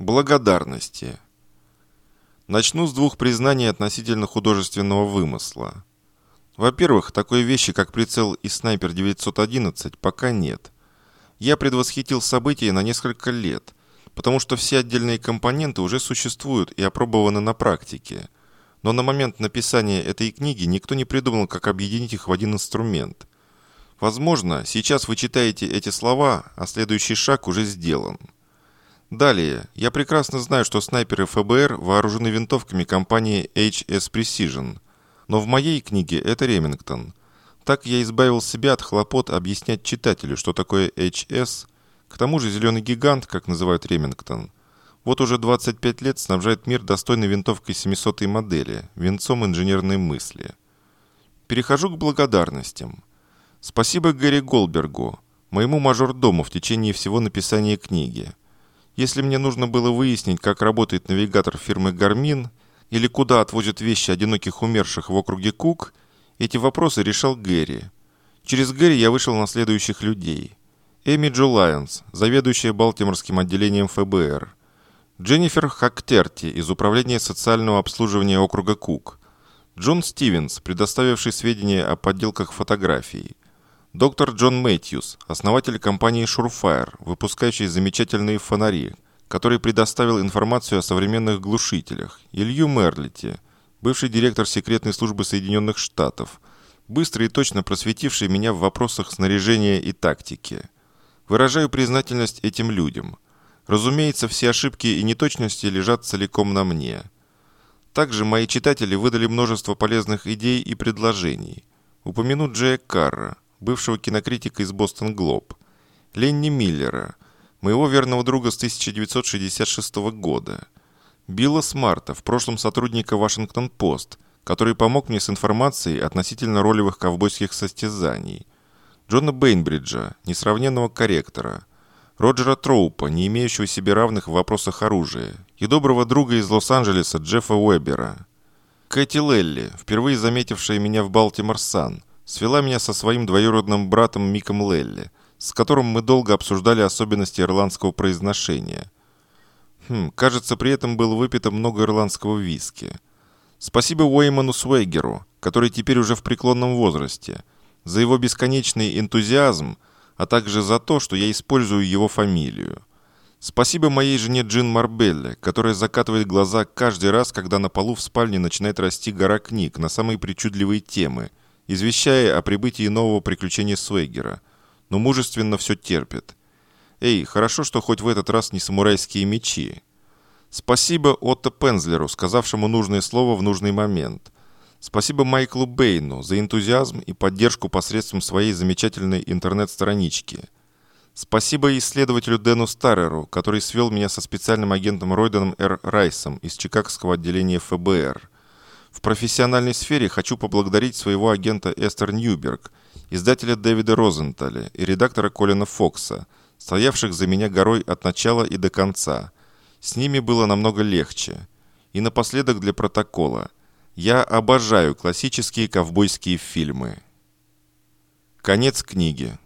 Благодарности. Начну с двух признаний относительно художественного вымысла. Во-первых, такой вещи, как прицел и снайпер 911, пока нет. Я предвосхитил события на несколько лет, потому что все отдельные компоненты уже существуют и опробованы на практике. Но на момент написания этой книги никто не придумал, как объединить их в один инструмент. Возможно, сейчас вы читаете эти слова, а следующий шаг уже сделан. Далее, я прекрасно знаю, что снайперы ФБР вооружены винтовками компании HS Precision, но в моей книге это Ремингтон. Так я избавил себя от хлопот объяснять читателю, что такое HS. К тому же зеленый гигант, как называют Ремингтон, вот уже 25 лет снабжает мир достойной винтовкой 700 модели, венцом инженерной мысли. Перехожу к благодарностям. Спасибо Гэри Голбергу, моему мажордому в течение всего написания книги. Если мне нужно было выяснить, как работает навигатор фирмы Garmin или куда отвозят вещи одиноких умерших в округе Кук, эти вопросы решал Гэри. Через Гэри я вышел на следующих людей. Эми Джо Лайонс, заведующая Балтиморским отделением ФБР. Дженнифер Хактерти из Управления социального обслуживания округа Кук. Джон Стивенс, предоставивший сведения о подделках фотографий. Доктор Джон Мэтьюс, основатель компании Surefire, выпускающий замечательные фонари, который предоставил информацию о современных глушителях. Илью Мерлити, бывший директор секретной службы Соединенных Штатов, быстро и точно просветивший меня в вопросах снаряжения и тактики. Выражаю признательность этим людям. Разумеется, все ошибки и неточности лежат целиком на мне. Также мои читатели выдали множество полезных идей и предложений. Упомяну Джея Карра, бывшего кинокритика из «Бостон Глоб», Ленни Миллера, моего верного друга с 1966 года, Билла Смарта, в прошлом сотрудника «Вашингтон-Пост», который помог мне с информацией относительно ролевых ковбойских состязаний, Джона Бейнбриджа, несравненного корректора, Роджера Троупа, не имеющего себе равных в вопросах оружия, и доброго друга из Лос-Анджелеса Джеффа Уэббера. Кэти Лелли, впервые заметившая меня в Балтимор Сан, свела меня со своим двоюродным братом Миком Лелли, с которым мы долго обсуждали особенности ирландского произношения. Хм, кажется, при этом было выпито много ирландского виски. Спасибо Уэйману Суэгеру, который теперь уже в преклонном возрасте, за его бесконечный энтузиазм, а также за то, что я использую его фамилию. Спасибо моей жене Джин Марбелле, которая закатывает глаза каждый раз, когда на полу в спальне начинает расти гора книг на самые причудливые темы – извещая о прибытии нового приключения Свейгера, но мужественно все терпит. Эй, хорошо, что хоть в этот раз не самурайские мечи. Спасибо Отто Пензлеру, сказавшему нужное слово в нужный момент. Спасибо Майклу Бейну за энтузиазм и поддержку посредством своей замечательной интернет-странички. Спасибо исследователю Дэну Стареру, который свел меня со специальным агентом Ройденом Р. Райсом из Чикагского отделения ФБР. В профессиональной сфере хочу поблагодарить своего агента Эстер Ньюберг, издателя Дэвида Розенталя и редактора Колина Фокса, стоявших за меня горой от начала и до конца. С ними было намного легче. И напоследок для протокола. Я обожаю классические ковбойские фильмы. Конец книги.